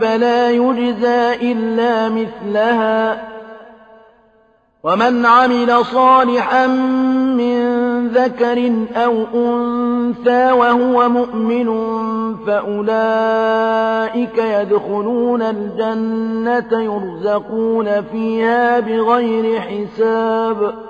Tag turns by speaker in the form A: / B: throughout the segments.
A: فلا يجزى إلا مثلها. ومن عمل صالحا من ذكر أو أنثى وهو مؤمن فأولئك يدخلون الجنة يرزقون فيها بغير حساب.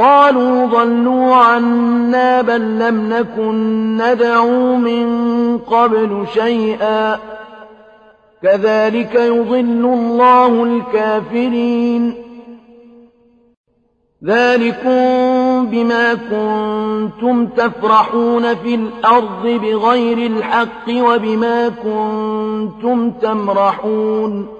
A: قالوا ضلوا عنا بل لم نكن ندعو من قبل شيئا. كذلك يضل الله الكافرين. ذلكم بما كنتم تفرحون في الأرض بغير الحق وبما كنتم تمرحون.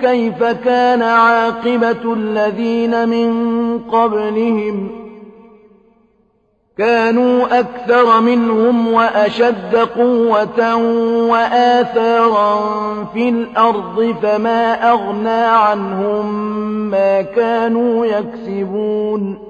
A: كيف كان عاقبة الذين من قبلهم. كانوا أكثر منهم وأشد قوة وآثارا في الأرض فما أغنى عنهم ما كانوا يكسبون.